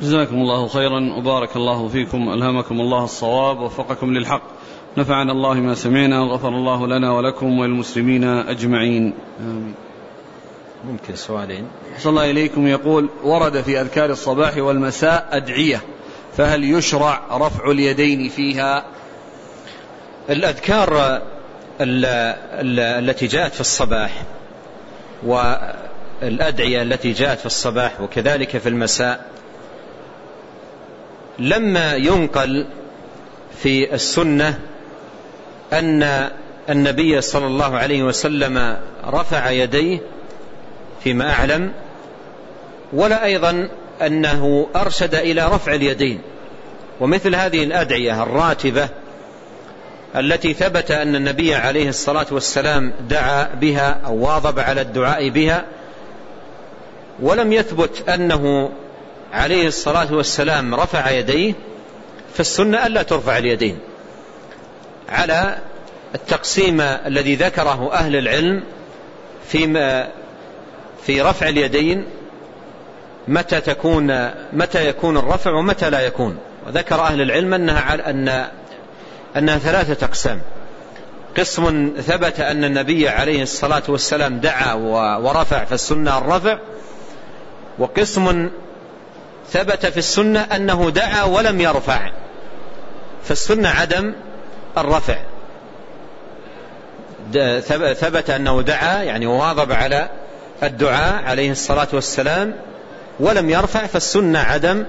جزاكم الله خيرا وبارك الله فيكم ألهمكم الله الصواب ووفقكم للحق. نفعنا الله ما سمعنا وغفر الله لنا ولكم وللمسلمين أجمعين. آمين. ممكن سؤالين. صلى الله إليكم. يقول ورد في أذكار الصباح والمساء أدعية فهل يشرع رفع اليدين فيها؟ الأذكار التي جاءت في الصباح والأدعية التي جاءت في الصباح وكذلك في المساء لما ينقل في السنة أن النبي صلى الله عليه وسلم رفع يديه فيما أعلم ولا أيضا أنه أرشد إلى رفع اليدين. ومثل هذه الأدعية الراتبة التي ثبت أن النبي عليه الصلاة والسلام دعا بها أو واظب على الدعاء بها ولم يثبت أنه عليه الصلاة والسلام رفع يديه فالسنة ألا ترفع اليدين. على التقسيم الذي ذكره أهل العلم في في رفع اليدين متى تكون متى يكون الرفع ومتى لا يكون. وذكر أهل العلم أنها أن أنها ثلاثة أقسام. قسم ثبت أن النبي عليه الصلاة والسلام دعا ورفع فالسنة الرفع وقسم ثبت في السنة أنه دعا ولم يرفع. فالسنة عدم الرفع. ثبت أنه دعا يعني واظب على الدعاء عليه الصلاة والسلام ولم يرفع فالسنة عدم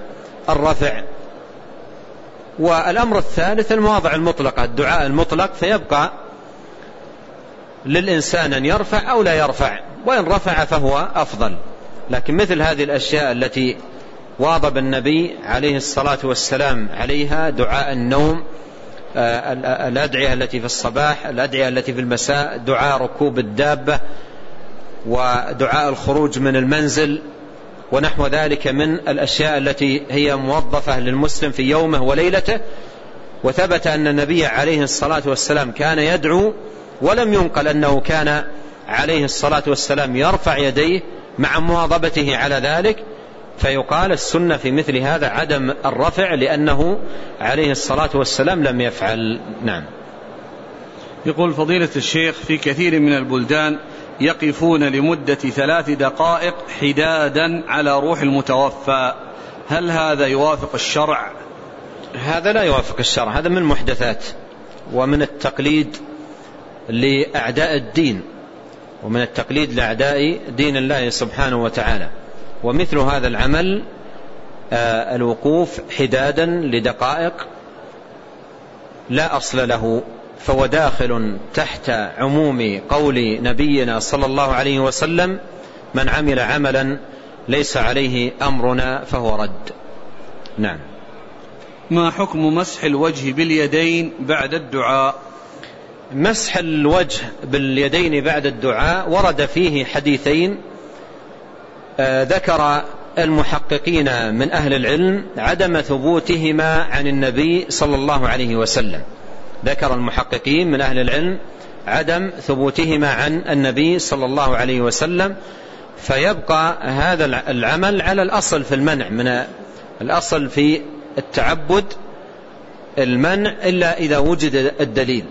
الرفع. والأمر الثالث المواضع المطلقة الدعاء المطلق فيبقى للإنسان أن يرفع أو لا يرفع. وإن رفع فهو أفضل. لكن مثل هذه الأشياء التي واظب النبي عليه الصلاة والسلام عليها دعاء النوم آه، الأدعية التي في الصباح الأدعية التي في المساء دعاء ركوب الدابة ودعاء الخروج من المنزل ونحو ذلك من الأشياء التي هي موظفة للمسلم في يومه وليلته. وثبت أن النبي عليه الصلاة والسلام كان يدعو ولم ينقل أنه كان عليه الصلاة والسلام يرفع يديه مع مواظبته على ذلك. فيقال السنة في مثل هذا عدم الرفع لأنه عليه الصلاة والسلام لم يفعل. نعم. يقول فضيلة الشيخ في كثير من البلدان يقفون لمدة ثلاث دقائق حدادا على روح المتوفى. هل هذا يوافق الشرع؟ هذا لا يوافق الشرع هذا من المحدثات ومن التقليد لأعداء الدين ومن التقليد لأعداء دين الله سبحانه وتعالى. ومثل هذا العمل آه، الوقوف حدادا لدقائق لا أصل له فهو داخل تحت عموم قول نبينا صلى الله عليه وسلم من عمل عملا ليس عليه أمرنا فهو رد. نعم. ما حكم مسح الوجه باليدين بعد الدعاء؟ مسح الوجه باليدين بعد الدعاء ورد فيه حديثين ذكر المحققين من أهل العلم عدم ثبوتهما عن النبي صلى الله عليه وسلم. ذكر المحققين من أهل العلم عدم ثبوتهما عن النبي صلى الله عليه وسلم فيبقى هذا العمل على الأصل في المنع من الأصل في التعبد المنع إلا إذا وجد الدليل.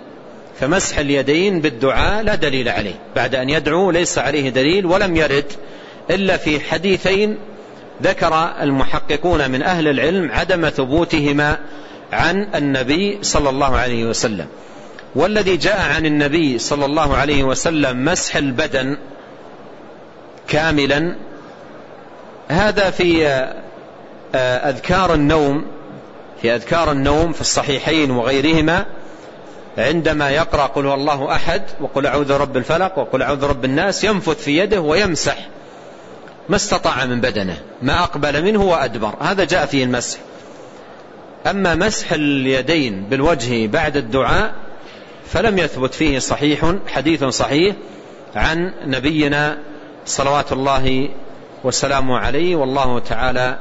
فمسح اليدين بالدعاء لا دليل عليه بعد أن يدعو ليس عليه دليل ولم يرد. إلا في حديثين ذكر المحققون من أهل العلم عدم ثبوتهما عن النبي صلى الله عليه وسلم. والذي جاء عن النبي صلى الله عليه وسلم مسح البدن كاملا هذا في آه، أذكار النوم في أذكار النوم في الصحيحين وغيرهما عندما يقرأ قل هو الله أحد وقل أعوذ رب الفلق وقل أعوذ رب الناس ينفث في يده ويمسح. ما استطاع من بدنه ما أقبل منه وأدبر. هذا جاء فيه المسح. أما مسح اليدين بالوجه بعد الدعاء فلم يثبت فيه صحيح حديث صحيح عن نبينا صلوات الله وسلامه عليه والله تعالى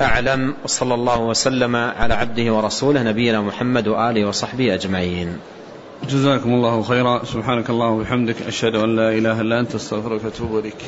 أعلم وصلى الله وسلم على عبده ورسوله نبينا محمد وآله وصحبه أجمعين. جزاكم الله خيرا. سبحانك الله وبحمدك أشهد أن لا إله إلا أنت أستغفرك وأتوب إليك.